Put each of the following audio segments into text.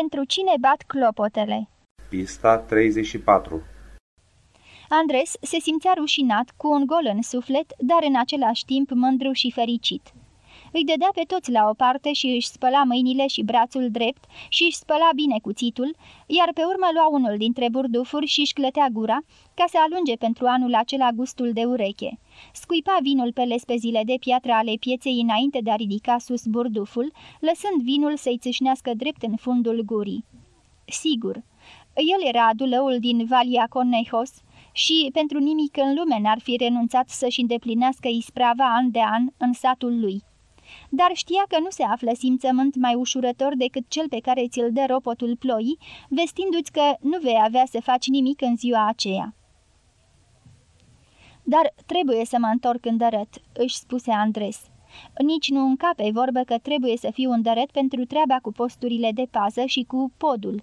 Pentru cine bat clopotele? Pista 34 Andres se simțea rușinat, cu un gol în suflet, dar în același timp mândru și fericit. Îi dădea pe toți la o parte și își spăla mâinile și brațul drept și își spăla bine cuțitul, iar pe urmă lua unul dintre burdufuri și își clătea gura ca să alunge pentru anul acela gustul de ureche. Scuipa vinul pe lespezile de piatră ale pieței înainte de a ridica sus burduful, lăsând vinul să-i țâșnească drept în fundul gurii. Sigur, el era adulăul din Valia Conejos și pentru nimic în lume n-ar fi renunțat să-și îndeplinească isprava an de an în satul lui dar știa că nu se află simțământ mai ușurător decât cel pe care ți-l dă ropotul ploii, vestindu-ți că nu vei avea să faci nimic în ziua aceea. Dar trebuie să mă întorc în dărăt, își spuse Andres. Nici nu încape vorbă că trebuie să fiu dărăt pentru treaba cu posturile de pază și cu podul.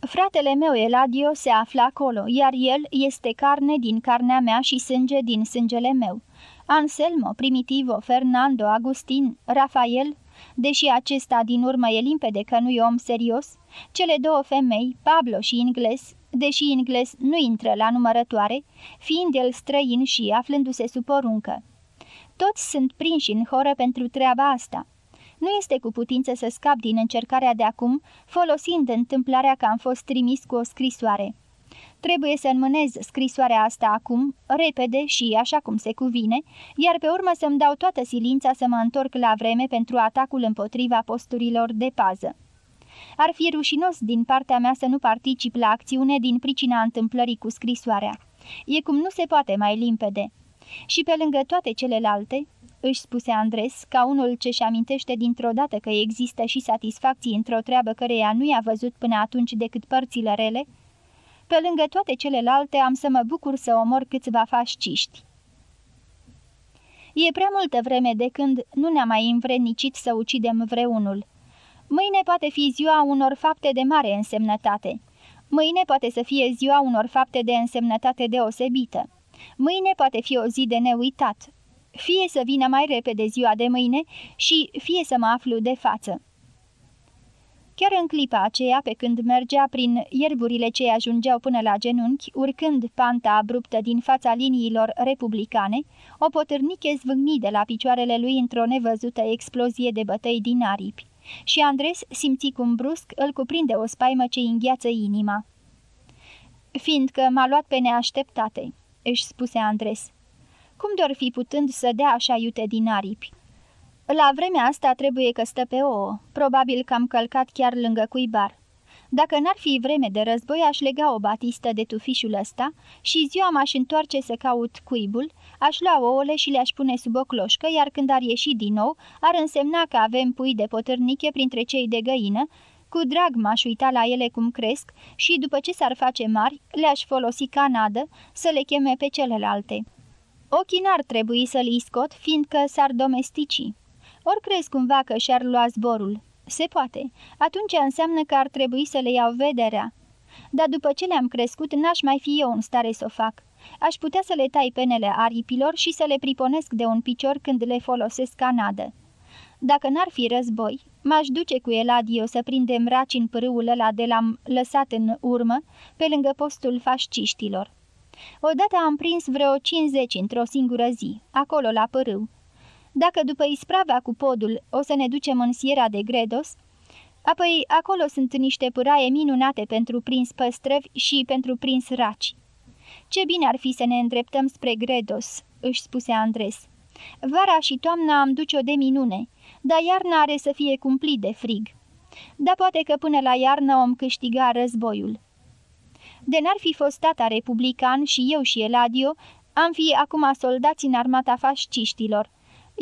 Fratele meu Eladio se află acolo, iar el este carne din carnea mea și sânge din sângele meu. Anselmo, Primitivo, Fernando, Agustin, Rafael, deși acesta din urmă e limpede că nu e om serios, cele două femei, Pablo și Ingles, deși Ingles nu intră la numărătoare, fiind el străin și aflându-se sub poruncă. Toți sunt prinși în horă pentru treaba asta. Nu este cu putință să scap din încercarea de acum, folosind întâmplarea că am fost trimis cu o scrisoare. Trebuie să înmânez scrisoarea asta acum, repede și așa cum se cuvine, iar pe urmă să-mi dau toată silința să mă întorc la vreme pentru atacul împotriva posturilor de pază. Ar fi rușinos din partea mea să nu particip la acțiune din pricina întâmplării cu scrisoarea. E cum nu se poate mai limpede. Și pe lângă toate celelalte, își spuse Andres, ca unul ce-și amintește dintr-o dată că există și satisfacții într-o treabă căreia nu i-a văzut până atunci decât părțile rele, pe lângă toate celelalte am să mă bucur să omor câțiva fasciști. E prea multă vreme de când nu ne-a mai învrednicit să ucidem vreunul. Mâine poate fi ziua unor fapte de mare însemnătate. Mâine poate să fie ziua unor fapte de însemnătate deosebită. Mâine poate fi o zi de neuitat. Fie să vină mai repede ziua de mâine și fie să mă aflu de față. Chiar în clipa aceea, pe când mergea prin ierburile ce ajungeau până la genunchi, urcând panta abruptă din fața liniilor republicane, o potârniche zvâgni de la picioarele lui într-o nevăzută explozie de bătăi din aripi. Și Andres simți cum brusc îl cuprinde o spaimă ce îngheață inima. Fiindcă m-a luat pe neașteptate," își spuse Andres. Cum doar fi putând să dea așa iute din aripi?" La vremea asta trebuie că stă pe ouă, probabil că am călcat chiar lângă cuibar. Dacă n-ar fi vreme de război, aș lega o batistă de tufișul ăsta și ziua m-aș întoarce să caut cuibul, aș lua ouăle și le-aș pune sub o cloșcă, iar când ar ieși din nou, ar însemna că avem pui de potârniche printre cei de găină, cu drag m-aș uita la ele cum cresc și, după ce s-ar face mari, le-aș folosi ca nadă să le cheme pe celelalte. Ochii n-ar trebui să li scot, fiindcă s-ar domestici. Ori crezi cumva că și-ar lua zborul? Se poate. Atunci înseamnă că ar trebui să le iau vederea. Dar după ce le-am crescut, n-aș mai fi eu în stare să o fac. Aș putea să le tai penele aripilor și să le priponesc de un picior când le folosesc ca nadă. Dacă n-ar fi război, m-aș duce cu Eladio să prindem raci în pârâul ăla de l-am lăsat în urmă, pe lângă postul fasciștilor. Odată am prins vreo 50 într-o singură zi, acolo la pârâu, dacă după isprava cu podul o să ne ducem în Sierra de Gredos, apoi acolo sunt niște pâraie minunate pentru prins păstrăvi și pentru prins raci. Ce bine ar fi să ne îndreptăm spre Gredos, își spuse Andres. Vara și toamna am duce-o de minune, dar iarna are să fie cumplit de frig. Dar poate că până la iarnă om câștiga războiul. De n-ar fi fost tata republican și eu și Eladio, am fi acum soldați în armata fasciștilor,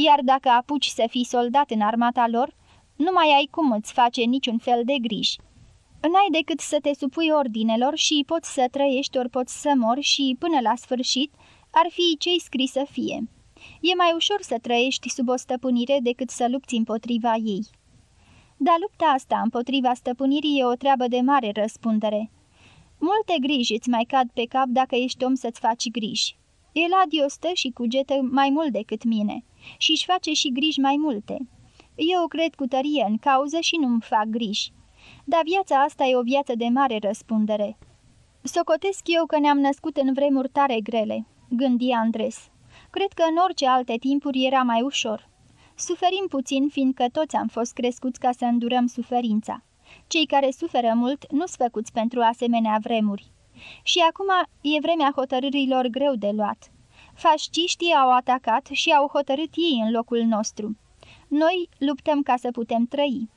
iar dacă apuci să fii soldat în armata lor, nu mai ai cum îți face niciun fel de griji. N-ai decât să te supui ordinelor și poți să trăiești ori poți să mori și, până la sfârșit, ar fi ce-i scris să fie. E mai ușor să trăiești sub o stăpânire decât să lupți împotriva ei. Dar lupta asta împotriva stăpânirii e o treabă de mare răspundere. Multe griji îți mai cad pe cap dacă ești om să-ți faci griji. Eladio stă și cugetă mai mult decât mine și își face și griji mai multe. Eu cred cu tărie în cauză și nu-mi fac griji. dar viața asta e o viață de mare răspundere. Socotesc eu că ne-am născut în vremuri tare grele, gândi Andres. Cred că în orice alte timpuri era mai ușor. Suferim puțin, fiindcă toți am fost crescuți ca să îndurăm suferința. Cei care suferă mult nu sunt făcuți pentru asemenea vremuri. Și acum e vremea hotărârilor greu de luat. Fasciștii au atacat și au hotărât ei în locul nostru. Noi luptăm ca să putem trăi.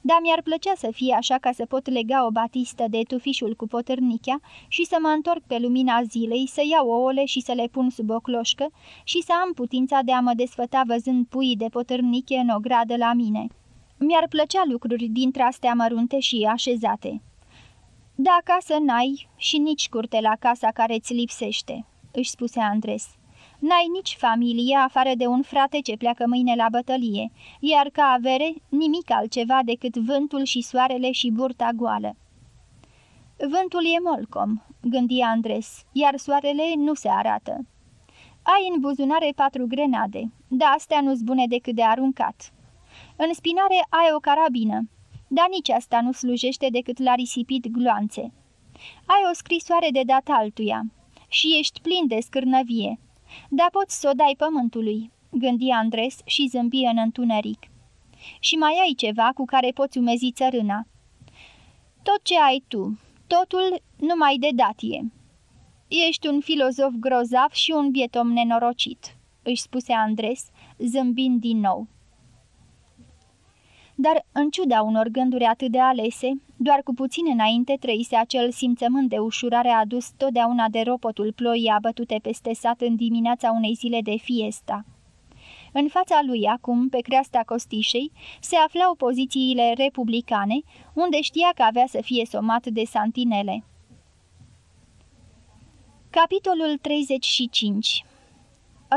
Dar mi-ar plăcea să fie așa ca să pot lega o batistă de tufișul cu potârnichea și să mă întorc pe lumina zilei, să iau ouăle și să le pun sub o cloșcă și să am putința de a mă desfăta văzând puii de potârniche în o gradă la mine. Mi-ar plăcea lucruri dintre astea mărunte și așezate. Da, acasă n-ai și nici curte la casa care ți lipsește, își spuse Andres. N-ai nici familie afară de un frate ce pleacă mâine la bătălie, iar ca avere nimic altceva decât vântul și soarele și burta goală. Vântul e molcom, gândi Andres, iar soarele nu se arată. Ai în buzunare patru grenade, dar astea nu-s bune decât de aruncat. În spinare ai o carabină, dar nici asta nu slujește decât la risipit gloanțe. Ai o scrisoare de dat altuia și ești plin de scârnăvie, dar poți să o dai pământului, gândi Andres și zâmbi în întuneric. Și mai ai ceva cu care poți umezi țărâna. Tot ce ai tu, totul numai de datie. Ești un filozof grozav și un bietom nenorocit, își spuse Andres, zâmbind din nou. Dar, în ciuda unor gânduri atât de alese, doar cu puțin înainte trăise acel simțământ de ușurare adus totdeauna de ropotul ploii abătute peste sat în dimineața unei zile de fiesta. În fața lui, acum, pe creasta costișei, se aflau pozițiile republicane, unde știa că avea să fie somat de santinele. Capitolul 35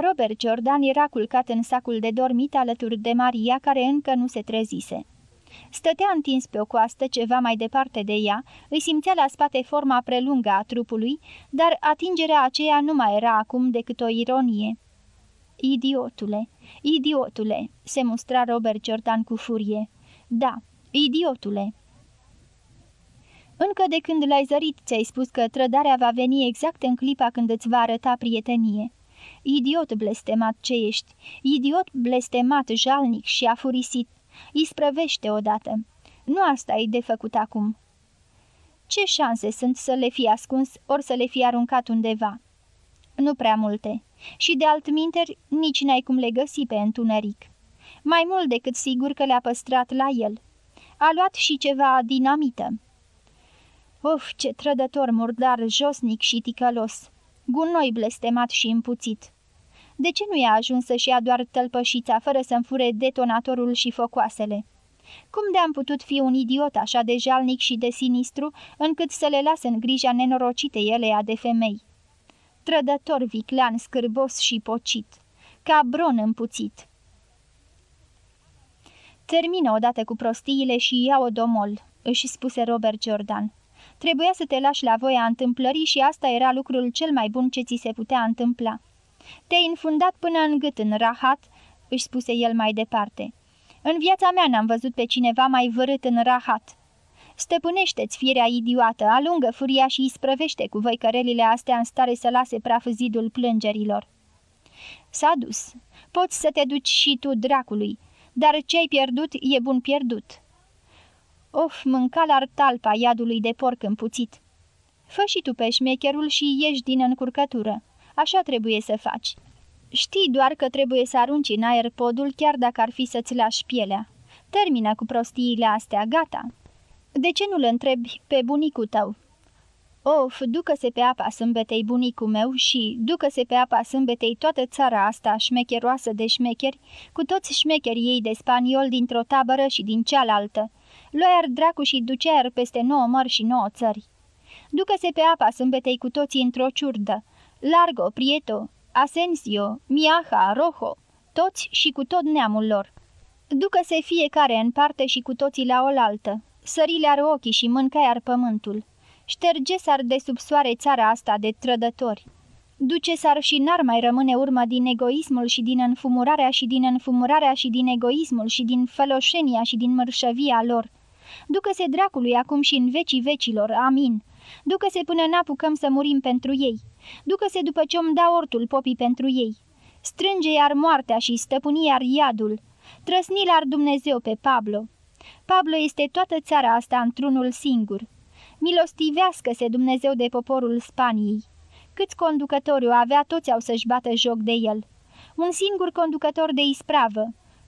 Robert Jordan era culcat în sacul de dormit alături de Maria, care încă nu se trezise. Stătea întins pe o coastă ceva mai departe de ea, îi simțea la spate forma prelungă a trupului, dar atingerea aceea nu mai era acum decât o ironie. Idiotule, idiotule, se mustra Robert Jordan cu furie. Da, idiotule. Încă de când l-ai zărit, ți-ai spus că trădarea va veni exact în clipa când îți va arăta prietenie. Idiot blestemat ce ești, idiot blestemat, jalnic și afurisit, isprăvește odată. Nu asta e de făcut acum. Ce șanse sunt să le fi ascuns ori să le fi aruncat undeva? Nu prea multe. Și de altminteri nici n-ai cum le găsi pe întuneric. Mai mult decât sigur că le-a păstrat la el. A luat și ceva dinamită. Of, ce trădător murdar, josnic și ticălos! Gunoi blestemat și împuțit. De ce nu i-a ajuns să-și ia doar tălpășița fără să-mi fure detonatorul și focoasele? Cum de-am putut fi un idiot așa de jalnic și de sinistru, încât să le las în grija nenorocite elea de femei? Trădător viclean, scârbos și pocit, ca bron împuțit. Termină odată cu prostiile și ia o domol, își spuse Robert Jordan. Trebuia să te lași la voia întâmplării și asta era lucrul cel mai bun ce ți se putea întâmpla. Te-ai înfundat până în gât în rahat, își spuse el mai departe. În viața mea n-am văzut pe cineva mai vărât în rahat. Stăpânește-ți firea idiotă, alungă furia și isprăvește cu voi cărelile astea în stare să lase praf zidul plângerilor. S-a dus. Poți să te duci și tu dracului, dar ce-ai pierdut e bun pierdut. Of, mânca la talpa iadului de porc împuțit. Fă și tu pe șmecherul și ieși din încurcătură. Așa trebuie să faci. Știi doar că trebuie să arunci în aer podul chiar dacă ar fi să-ți lași pielea. Termină cu prostiile astea, gata. De ce nu-l întrebi pe bunicul tău? Of, ducă-se pe apa sâmbetei bunicul meu și ducă-se pe apa sâmbetei toată țara asta șmecheroasă de șmecheri, cu toți șmecherii ei de spaniol dintr-o tabără și din cealaltă, Loiar dracu și ducear peste nouă mări și nouă țări. Ducă-se pe apa sâmbetei cu toții într-o ciurdă. Largo, Prieto, Asensio, Miaha, Rojo, toți și cu tot neamul lor. Ducă-se fiecare în parte și cu toții la oaltă. Sările ar ochii și mâncai ar pământul. Șterge s-ar de sub soare țara asta de trădători. Duce s-ar și n-ar mai rămâne urmă din egoismul și din înfumurarea și din înfumurarea și din egoismul și din făloșenia și din mărșăvia lor Ducă-se dracului acum și în vecii vecilor, amin. Ducă-se până n-apucăm să murim pentru ei. Ducă-se după ce om da ortul popii pentru ei. Strânge iar moartea și stăpâni iar iadul. Trăsni ar Dumnezeu pe Pablo. Pablo este toată țara asta într-unul singur. Milostivească-se Dumnezeu de poporul Spaniei. Câți conducători o avea, toți au să-și bată joc de el. Un singur conducător de ispravă,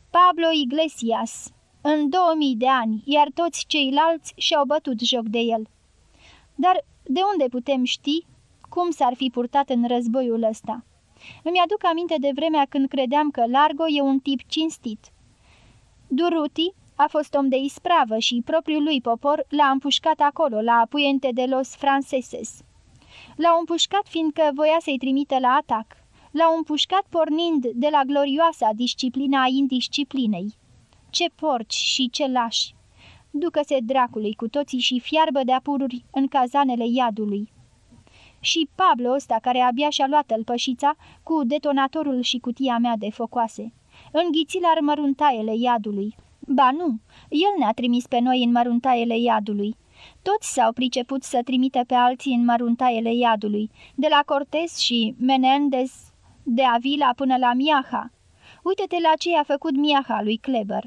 Pablo Iglesias, în 2000 de ani, iar toți ceilalți și-au bătut joc de el. Dar de unde putem ști cum s-ar fi purtat în războiul ăsta? Îmi aduc aminte de vremea când credeam că Largo e un tip cinstit. Duruti a fost om de ispravă și propriul lui popor l-a împușcat acolo, la Puente de los Franceses. L-au împușcat fiindcă voia să-i trimită la atac. L-au împușcat pornind de la glorioasa disciplina a indisciplinei. Ce porci și ce lași! Ducă-se dracului cu toții și fiarbă de apururi în cazanele iadului. Și Pablo ăsta care abia și-a luat tălpășița cu detonatorul și cutia mea de focoase. Înghiți la măruntaiele iadului. Ba nu, el ne-a trimis pe noi în măruntaiele iadului. Toți s-au priceput să trimite pe alții în măruntaiele iadului, de la Cortes și Menendez, de Avila până la Miaha. Uite-te la ce a făcut Miaha lui Kleber.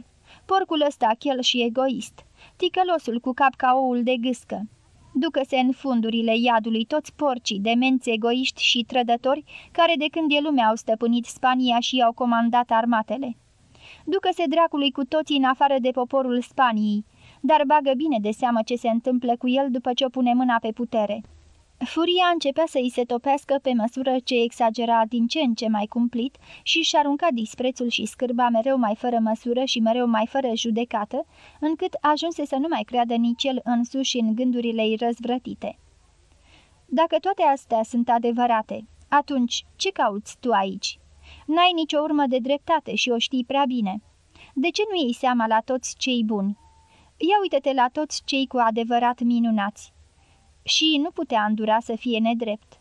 Porcul ăsta chel și egoist, ticălosul cu cap ca oul de gâscă. Ducă-se în fundurile iadului toți porcii, demenți egoiști și trădători, care de când e lumea au stăpânit Spania și i-au comandat armatele. Ducă-se dracului cu toții în afară de poporul Spaniei, dar bagă bine de seamă ce se întâmplă cu el după ce o pune mâna pe putere. Furia începea să îi se topească pe măsură ce exagera din ce în ce mai cumplit și și arunca disprețul și scârba mereu mai fără măsură și mereu mai fără judecată, încât ajunse să nu mai creadă nici el însuși în gândurile ei răzvrătite. Dacă toate astea sunt adevărate, atunci ce cauți tu aici? N-ai nicio urmă de dreptate și o știi prea bine. De ce nu iei seama la toți cei buni? Ia uite-te la toți cei cu adevărat minunați. Și nu putea îndura să fie nedrept.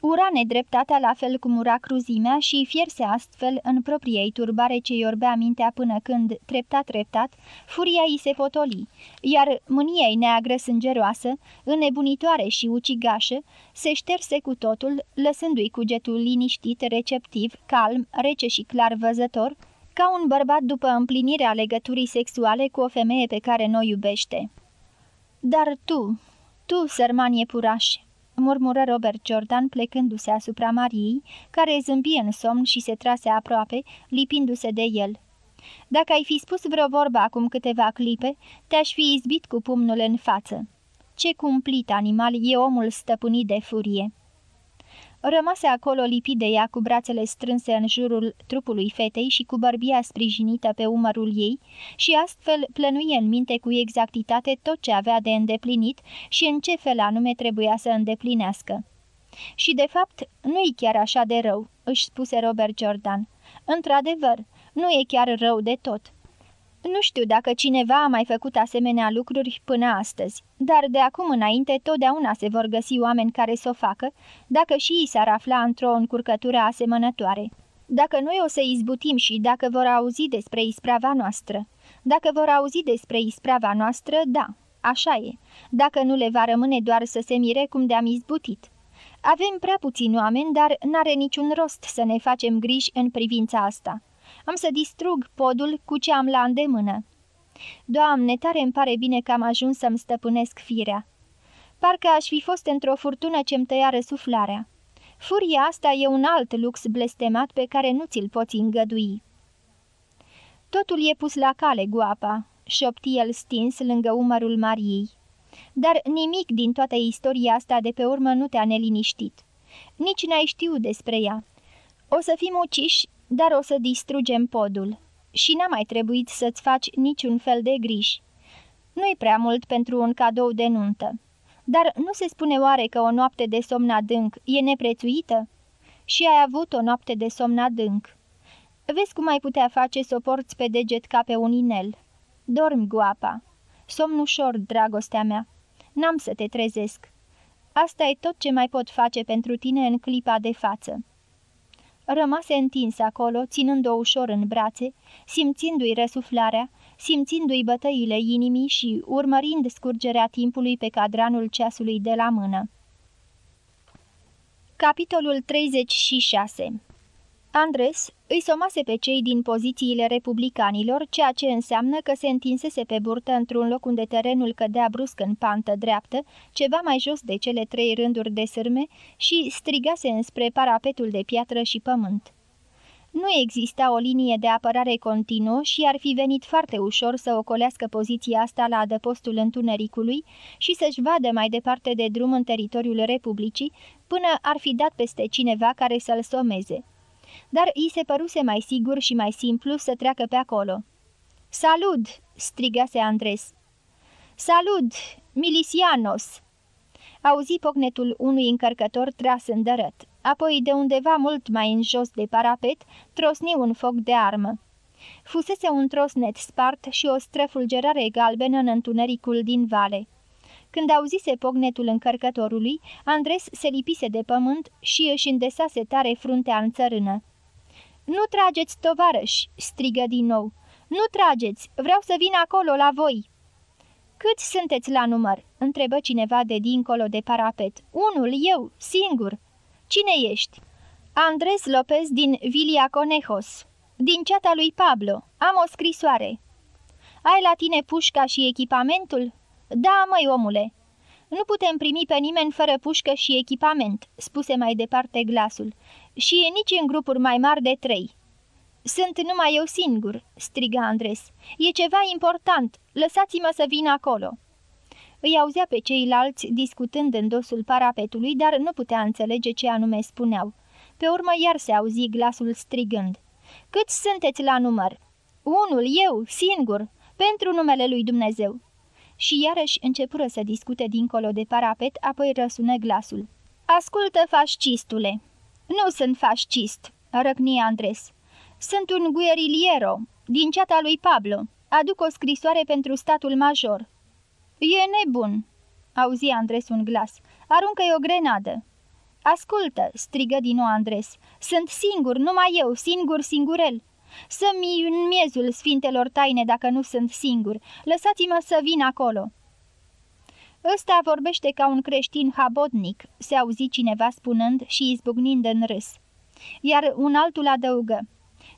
Ura nedreptatea la fel cum ura cruzimea și fierse astfel în propriei turbare ce iorbea mintea până când, treptat-treptat, furia îi se potoli, iar mânia ei neagră sângeroasă, înnebunitoare și ucigașă, se șterse cu totul, lăsându-i cugetul liniștit, receptiv, calm, rece și clar văzător, ca un bărbat după împlinirea legăturii sexuale cu o femeie pe care nu o iubește. Dar tu, tu, sărman iepuraș, murmură Robert Jordan plecându-se asupra Mariei, care zâmbie în somn și se trase aproape, lipindu-se de el. Dacă ai fi spus vreo vorbă acum câteva clipe, te-aș fi izbit cu pumnul în față. Ce cumplit animal e omul stăpânit de furie! Rămase acolo lipit de ea cu brațele strânse în jurul trupului fetei și cu bărbia sprijinită pe umărul ei și astfel plănuie în minte cu exactitate tot ce avea de îndeplinit și în ce fel anume trebuia să îndeplinească. Și de fapt nu-i chiar așa de rău, își spuse Robert Jordan. Într-adevăr, nu e chiar rău de tot. Nu știu dacă cineva a mai făcut asemenea lucruri până astăzi, dar de acum înainte totdeauna se vor găsi oameni care să o facă, dacă și ei s-ar afla într-o încurcătură asemănătoare. Dacă noi o să izbutim și dacă vor auzi despre isprava noastră. Dacă vor auzi despre isprava noastră, da, așa e. Dacă nu le va rămâne doar să se mire cum de-am izbutit. Avem prea puțini oameni, dar n-are niciun rost să ne facem griji în privința asta. Am să distrug podul cu ce am la îndemână. Doamne, tare îmi pare bine că am ajuns să-mi stăpânesc firea. Parcă aș fi fost într-o furtună ce-mi tăia răsuflarea. Furia asta e un alt lux blestemat pe care nu ți-l poți îngădui. Totul e pus la cale, guapa, șopti el stins lângă umărul Mariei. Dar nimic din toată istoria asta de pe urmă nu te-a neliniștit. Nici n-ai știut despre ea. O să fim uciși dar o să distrugem podul. Și n-a mai trebuit să-ți faci niciun fel de griji. Nu-i prea mult pentru un cadou de nuntă. Dar nu se spune oare că o noapte de somn adânc e neprețuită? Și ai avut o noapte de somn adânc. Vezi cum ai putea face să o porți pe deget ca pe un inel. Dorm, guapa. Somn ușor, dragostea mea. N-am să te trezesc. Asta e tot ce mai pot face pentru tine în clipa de față. Rămase întins acolo, ținând-o ușor în brațe, simțindu-i răsuflarea, simțindu-i bătăile inimii și urmărind scurgerea timpului pe cadranul ceasului de la mână. Capitolul 36 Andres îi somase pe cei din pozițiile republicanilor, ceea ce înseamnă că se întinsese pe burtă într-un loc unde terenul cădea brusc în pantă dreaptă, ceva mai jos de cele trei rânduri de sârme, și strigase înspre parapetul de piatră și pământ. Nu exista o linie de apărare continuă și ar fi venit foarte ușor să ocolească poziția asta la adăpostul întunericului și să-și vadă mai departe de drum în teritoriul Republicii, până ar fi dat peste cineva care să-l someze dar îi se păruse mai sigur și mai simplu să treacă pe acolo. Salut!" strigase Andres. Salut, milisianos!" Auzi pocnetul unui încărcător tras în dărăt. Apoi, de undeva mult mai în jos de parapet, trosni un foc de armă. Fusese un trosnet spart și o străfulgerare galbenă în întunericul din vale. Când auzise pognetul încărcătorului, Andres se lipise de pământ și își îndesase tare fruntea în țărână. Nu trageți, tovarăși!" strigă din nou. Nu trageți! Vreau să vin acolo la voi!" Câți sunteți la număr?" întrebă cineva de dincolo de parapet. Unul, eu, singur." Cine ești?" Andres Lopez din Vilia Conejos. Din ceata lui Pablo. Am o scrisoare." Ai la tine pușca și echipamentul?" Da, măi, omule." Nu putem primi pe nimeni fără pușcă și echipament," spuse mai departe glasul și nici în grupuri mai mari de trei. Sunt numai eu singur," striga Andres. E ceva important. Lăsați-mă să vin acolo." Îi auzea pe ceilalți discutând în dosul parapetului, dar nu putea înțelege ce anume spuneau. Pe urmă iar se auzi glasul strigând. Cât sunteți la număr?" Unul, eu, singur, pentru numele lui Dumnezeu." Și iarăși începură să discute dincolo de parapet, apoi răsună glasul. Ascultă, fascistule!" Nu sunt fascist," răcni Andres. Sunt un gueriliero, din ceata lui Pablo. Aduc o scrisoare pentru statul major." E nebun," auzi Andres un glas. Aruncă-i o grenadă." Ascultă," strigă din nou Andres. Sunt singur, numai eu, singur, singurel." Să-mi în miezul sfintelor taine dacă nu sunt singur. Lăsați-mă să vin acolo." Ăsta vorbește ca un creștin habotnic," se auzi cineva spunând și izbucnind în râs. Iar un altul adăugă.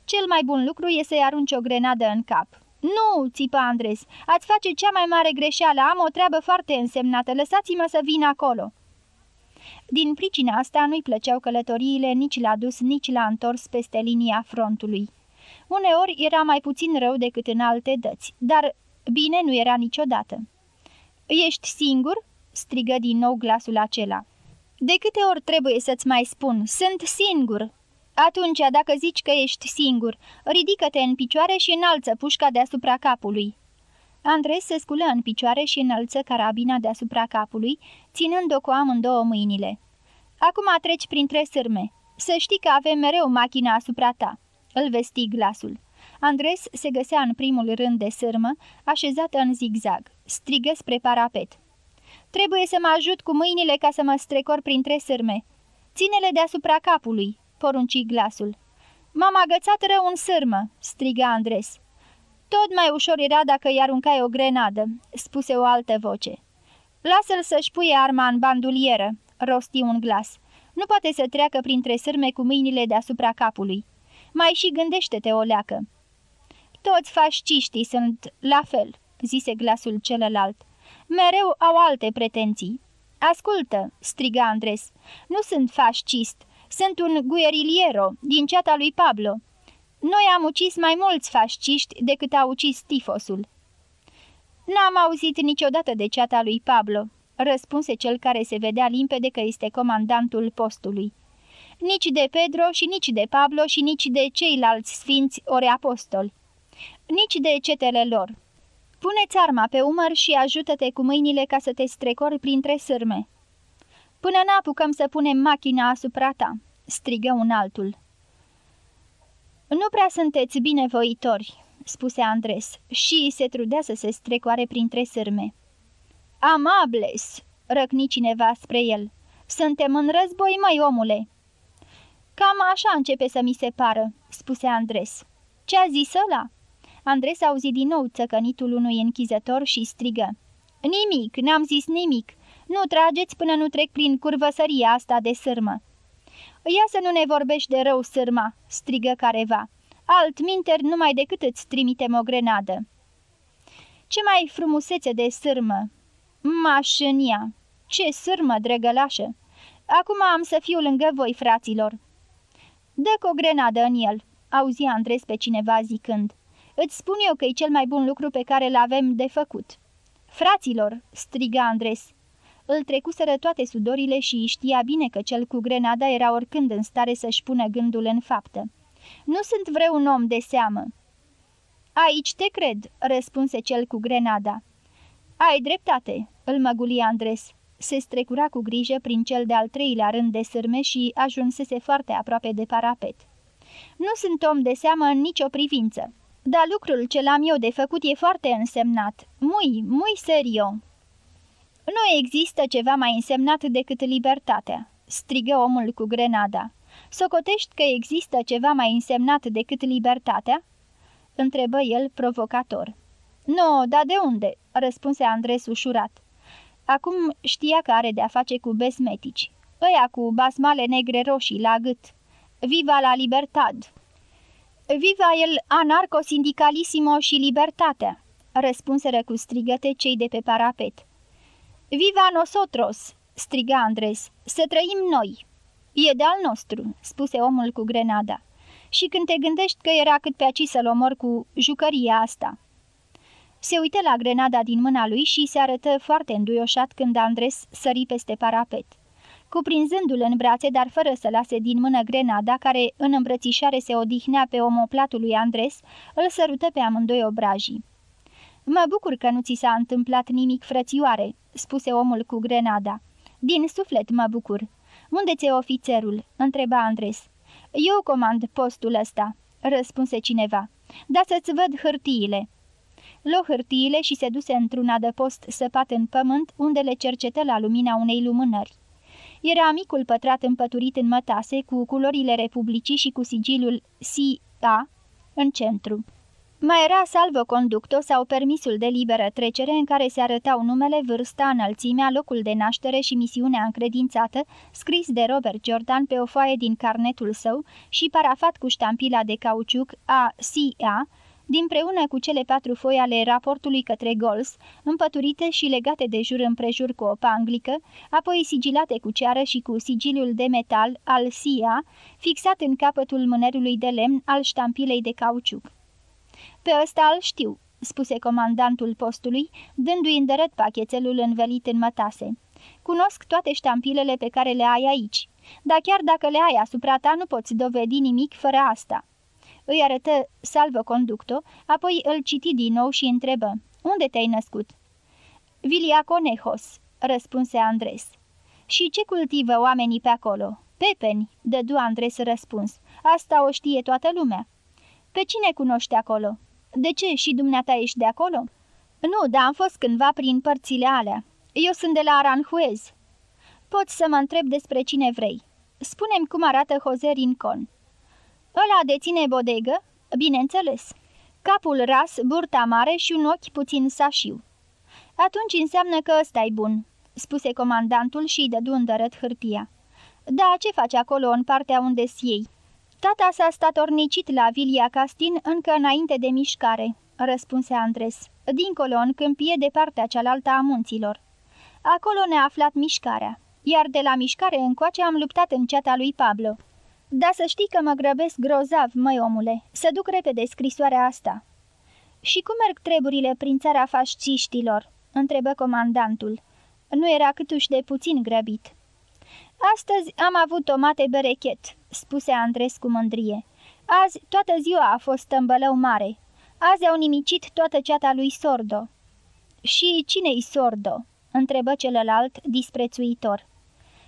Cel mai bun lucru e să-i arunci o grenadă în cap." Nu!" țipă Andres. Ați face cea mai mare greșeală. Am o treabă foarte însemnată. Lăsați-mă să vin acolo." Din pricina asta nu-i plăceau călătoriile nici la dus, nici la întors peste linia frontului. Uneori era mai puțin rău decât în alte dăți, dar bine nu era niciodată. Ești singur?" strigă din nou glasul acela. De câte ori trebuie să-ți mai spun, sunt singur." Atunci, dacă zici că ești singur, ridică-te în picioare și înalță pușca deasupra capului." Andres se sculă în picioare și înălță carabina deasupra capului, ținând-o cu amândouă mâinile. Acum treci printre sârme. Să știi că avem mereu machina asupra ta." Îl vesti glasul. Andres se găsea în primul rând de sârmă, așezată în zigzag. Strigă spre parapet. Trebuie să mă ajut cu mâinile ca să mă strecor printre sârme. Ține-le deasupra capului, porunci glasul. M-am agățat rău în sârmă, striga Andres. Tot mai ușor era dacă i aruncai o grenadă, spuse o altă voce. Lasă-l să-și puie arma în bandulieră, rosti un glas. Nu poate să treacă printre sârme cu mâinile deasupra capului. Mai și gândește-te o leacă. Toți fasciștii sunt la fel, zise glasul celălalt. Mereu au alte pretenții. Ascultă, striga Andres, nu sunt fascist, sunt un gueriliero din ceata lui Pablo. Noi am ucis mai mulți fasciști decât a ucis tifosul. N-am auzit niciodată de ceata lui Pablo, răspunse cel care se vedea limpede că este comandantul postului. Nici de Pedro și nici de Pablo și nici de ceilalți sfinți ori apostoli nici de cetele lor. Puneți arma pe umăr și ajută-te cu mâinile ca să te strecori printre sârme. Până n-apucăm să punem machina asupra ta, strigă un altul. Nu prea sunteți binevoitori, spuse Andres, și se trudea să se strecoare printre sârme. Amables, răcni cineva spre el. Suntem în război, mai omule. Cam așa începe să mi se pară, spuse Andres. Ce a zis ăla? Andres auzi din nou țăcănitul unui închizător și strigă. Nimic, n-am zis nimic. Nu trageți până nu trec prin curvăsăria asta de sârmă." Ia să nu ne vorbești de rău, sârma!" strigă careva. Alt minter numai decât îți trimitem o grenadă." Ce mai frumusețe de sârmă!" Mașânia! Ce sârmă, drăgălașă! Acum am să fiu lângă voi, fraților!" Dă cu o grenadă în el!" auzi Andres pe cineva zicând. Îți spun eu că e cel mai bun lucru pe care l avem de făcut." Fraților!" striga Andres. Îl trecuseră toate sudorile și știa bine că cel cu grenada era oricând în stare să-și pună gândul în faptă. Nu sunt vreun om de seamă." Aici te cred," răspunse cel cu grenada. Ai dreptate," îl măguli Andres. Se strecura cu grijă prin cel de-al treilea rând de sârme și ajunsese foarte aproape de parapet. Nu sunt om de seamă în nicio privință, dar lucrul ce l-am eu de făcut e foarte însemnat, mui, mui serio." Nu există ceva mai însemnat decât libertatea," strigă omul cu grenada. Socotești că există ceva mai însemnat decât libertatea?" întrebă el provocator. Nu, dar de unde?" răspunse Andres ușurat. Acum știa că are de-a face cu besmetici. Ăia cu basmale negre roșii la gât. Viva la libertad! Viva el anarco-sindicalisimo și libertatea! răspunseră cu strigăte cei de pe parapet. Viva nosotros! striga Andres. Să trăim noi! E de-al nostru, spuse omul cu grenada. Și când te gândești că era cât pe aci să-l omor cu jucăria asta. Se uită la grenada din mâna lui și se arătă foarte înduioșat când Andres sări peste parapet. Cuprinzându-l în brațe, dar fără să lase din mână grenada, care în îmbrățișare se odihnea pe omoplatul lui Andres, îl sărută pe amândoi obrajii. Mă bucur că nu ți s-a întâmplat nimic, frățioare," spuse omul cu grenada. Din suflet mă bucur. Unde ți-e ofițerul?" întreba Andres. Eu comand postul ăsta," răspunse cineva. Da să-ți văd hârtiile." Luă hârtiile și se duse într-un adăpost săpat în pământ, unde le cercetă la lumina unei lumânări. Era micul pătrat împăturit în mătase, cu culorile republicii și cu sigilul C.A. în centru. Mai era salvo-conducto sau permisul de liberă trecere în care se arătau numele, vârsta, înălțimea, locul de naștere și misiunea încredințată, scris de Robert Jordan pe o foaie din carnetul său și parafat cu ștampila de cauciuc A.C.A., dinpreună cu cele patru foi ale raportului către Gols, împăturite și legate de jur împrejur cu o panglică, apoi sigilate cu ceară și cu sigiliul de metal al SIA, fixat în capătul mânerului de lemn al ștampilei de cauciuc. Pe ăsta îl știu," spuse comandantul postului, dându-i îndărăt pachetelul învelit în mătase. Cunosc toate ștampilele pe care le ai aici, dar chiar dacă le ai asupra ta, nu poți dovedi nimic fără asta." Îi arătă salvă conducto, apoi îl citi din nou și întrebă, Unde te-ai născut?" Vilia Conejos," răspunse Andres. Și ce cultivă oamenii pe acolo?" Pepeni," dădu Andres răspuns. Asta o știe toată lumea." Pe cine cunoște acolo?" De ce, și dumneata ești de acolo?" Nu, dar am fost cândva prin părțile alea. Eu sunt de la Aranjuez." Poți să mă întreb despre cine vrei. Spunem cum arată Jose Rincon." Ăla deține bodegă?" Bineînțeles. Capul ras, burta mare și un ochi puțin sașiu." Atunci înseamnă că ăsta e bun," spuse comandantul și îi dădu îndărăt hârtia. Da, ce faci acolo în partea unde ei?" Tata s-a statornicit la Vilia Castin încă înainte de mișcare," răspunse Andres, dincolo în câmpie de partea cealaltă a munților. Acolo ne-a aflat mișcarea, iar de la mișcare încoace am luptat în ceata lui Pablo." Da să știi că mă grăbesc grozav, măi omule, să duc repede scrisoarea asta." Și cum merg treburile prin țara fasciștilor?" întrebă comandantul. Nu era câtuși de puțin grăbit. Astăzi am avut tomate berechet," spuse Andres cu mândrie. Azi toată ziua a fost tămbălău mare. Azi au nimicit toată ceata lui Sordo." Și cine-i Sordo?" întrebă celălalt disprețuitor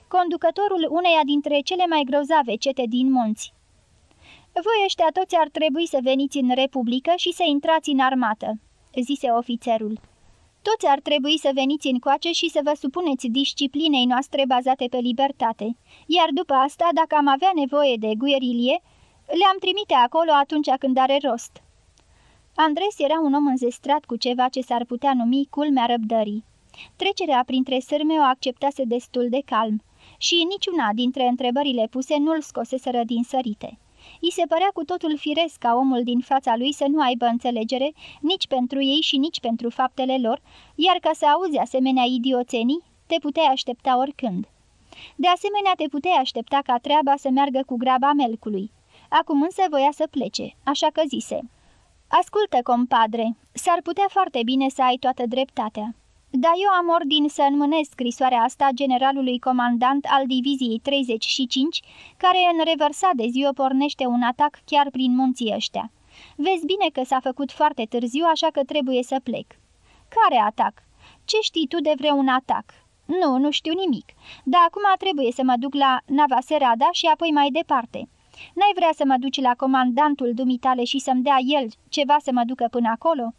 conducătorul uneia dintre cele mai grozave cete din munți. Voi ăștia toți ar trebui să veniți în Republică și să intrați în armată," zise ofițerul. Toți ar trebui să veniți încoace și să vă supuneți disciplinei noastre bazate pe libertate, iar după asta, dacă am avea nevoie de guerilie, le-am trimite acolo atunci când are rost." Andres era un om înzestrat cu ceva ce s-ar putea numi culmea răbdării. Trecerea printre sârme o acceptase destul de calm și niciuna dintre întrebările puse nu-l scoseseră din sărite. I se părea cu totul firesc ca omul din fața lui să nu aibă înțelegere nici pentru ei și nici pentru faptele lor, iar ca să auzi asemenea idioțenii, te puteai aștepta oricând. De asemenea, te puteai aștepta ca treaba să meargă cu graba melcului. Acum însă voia să plece, așa că zise. Ascultă, compadre, s-ar putea foarte bine să ai toată dreptatea. Dar eu am ordin să înmânesc scrisoarea asta generalului comandant al diviziei 35, care în reversa de zi pornește un atac chiar prin munții ăștia. Vezi bine că s-a făcut foarte târziu, așa că trebuie să plec. Care atac? Ce știi tu de vreun atac? Nu, nu știu nimic, dar acum trebuie să mă duc la Nava Serada și apoi mai departe. N-ai vrea să mă duci la comandantul dumitale și să-mi dea el ceva să mă ducă până acolo?"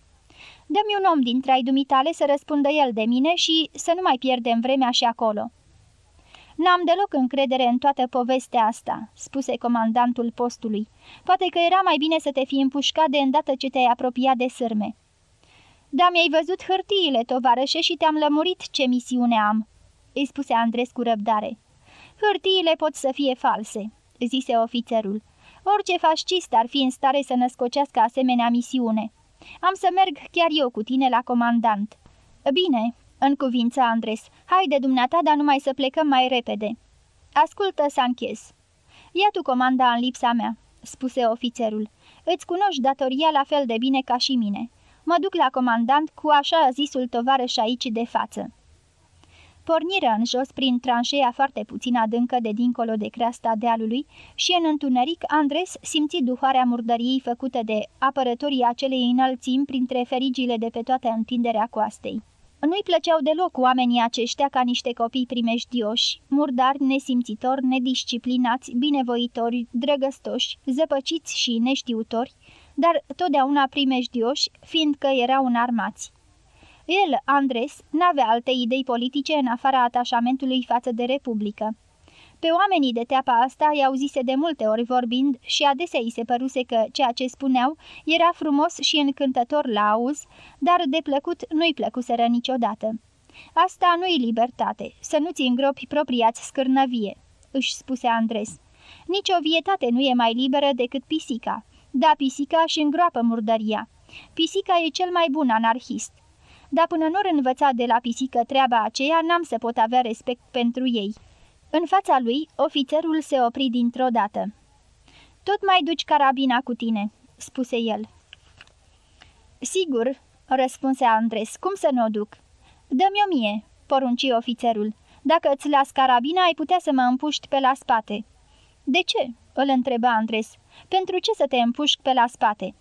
Dă-mi un om dintre ai dumitale să răspundă el de mine și să nu mai pierdem vremea și acolo." N-am deloc încredere în toată povestea asta," spuse comandantul postului. Poate că era mai bine să te fi împușcat de îndată ce te-ai apropiat de sârme." Da, mi-ai văzut hârtiile, tovarășe, și te-am lămurit ce misiune am," îi spuse Andres cu răbdare. Hârtiile pot să fie false," zise ofițerul. Orice fascist ar fi în stare să născocească asemenea misiune." Am să merg chiar eu cu tine la comandant." Bine," în cuvință Andres, haide dumneata, dar numai să plecăm mai repede." Ascultă, Sanchez." Ia tu comanda în lipsa mea," spuse ofițerul. Îți cunoști datoria la fel de bine ca și mine. Mă duc la comandant cu așa zisul tovarăș aici de față." Porniră în jos prin tranșeia foarte puțin adâncă de dincolo de creasta dealului și în întuneric Andres simți duhoarea murdăriei făcută de apărătorii acelei înălțimi printre ferigile de pe toată întinderea coastei. Nu-i plăceau deloc oamenii aceștia ca niște copii primejdioși, murdari, nesimțitori, nedisciplinați, binevoitori, drăgăstoși, zăpăciți și neștiutori, dar totdeauna primejdioși, fiindcă erau înarmați. El, Andres, n-avea alte idei politice în afara atașamentului față de Republică. Pe oamenii de teapa asta i-au zise de multe ori vorbind și adesea îi se păruse că ceea ce spuneau era frumos și încântător la auz, dar de plăcut nu-i plăcuseră niciodată. Asta nu-i libertate, să nu-ți îngropi propria-ți scârnăvie, își spuse Andres. Nici o vietate nu e mai liberă decât pisica. Da, pisica și îngroapă murdăria. Pisica e cel mai bun anarhist dar până nu învăța de la pisică treaba aceea, n-am să pot avea respect pentru ei. În fața lui, ofițerul se opri dintr-o dată. Tot mai duci carabina cu tine," spuse el. Sigur," răspunse Andres, cum să nu o duc?" Dă-mi o mie," porunci ofițerul. Dacă îți las carabina, ai putea să mă împuști pe la spate." De ce?" îl întreba Andres. Pentru ce să te împușc pe la spate?"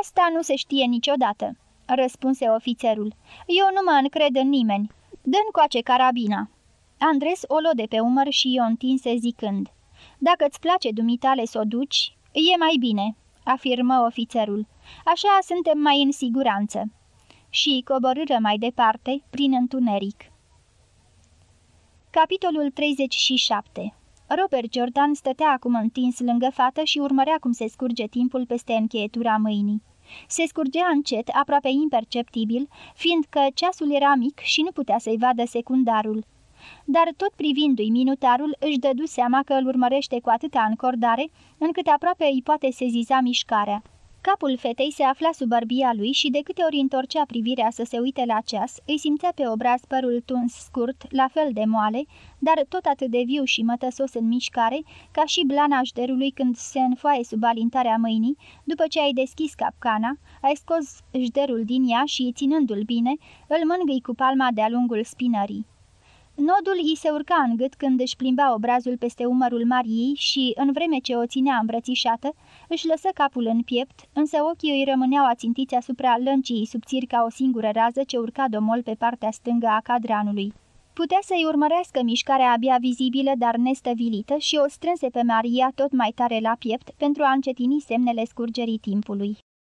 Asta nu se știe niciodată." Răspunse ofițerul. Eu nu mă încred în nimeni. Dă-n coace carabina." Andres o luă de pe umăr și o întinse zicând. Dacă-ți place dumitale să o duci, e mai bine," afirmă ofițerul. Așa suntem mai în siguranță." Și coborâră mai departe, prin întuneric. Capitolul 37 Robert Jordan stătea acum întins lângă fată și urmărea cum se scurge timpul peste încheietura mâinii. Se scurgea încet, aproape imperceptibil, fiindcă ceasul era mic și nu putea să-i vadă secundarul. Dar tot privindu-i minutarul, își dădu seama că îl urmărește cu atâta încordare, încât aproape îi poate seziza mișcarea. Capul fetei se afla sub bărbia lui și de câte ori întorcea privirea să se uite la ceas, îi simțea pe obraz părul tuns scurt, la fel de moale, dar tot atât de viu și mătăsos în mișcare, ca și blana jderului când se înfoaie sub alintarea mâinii, după ce ai deschis capcana, ai scos jderul din ea și, ținându-l bine, îl mângâi cu palma de-a lungul spinării. Nodul îi se urca în gât când își plimba obrazul peste umărul Mariei și, în vreme ce o ținea îmbrățișată, își lăsă capul în piept, însă ochii îi rămâneau ațintiți asupra lăncii subțiri ca o singură rază ce urca domol pe partea stângă a cadranului. Putea să-i urmărească mișcarea abia vizibilă, dar nestăvilită și o strânse pe Maria tot mai tare la piept pentru a încetini semnele scurgerii timpului.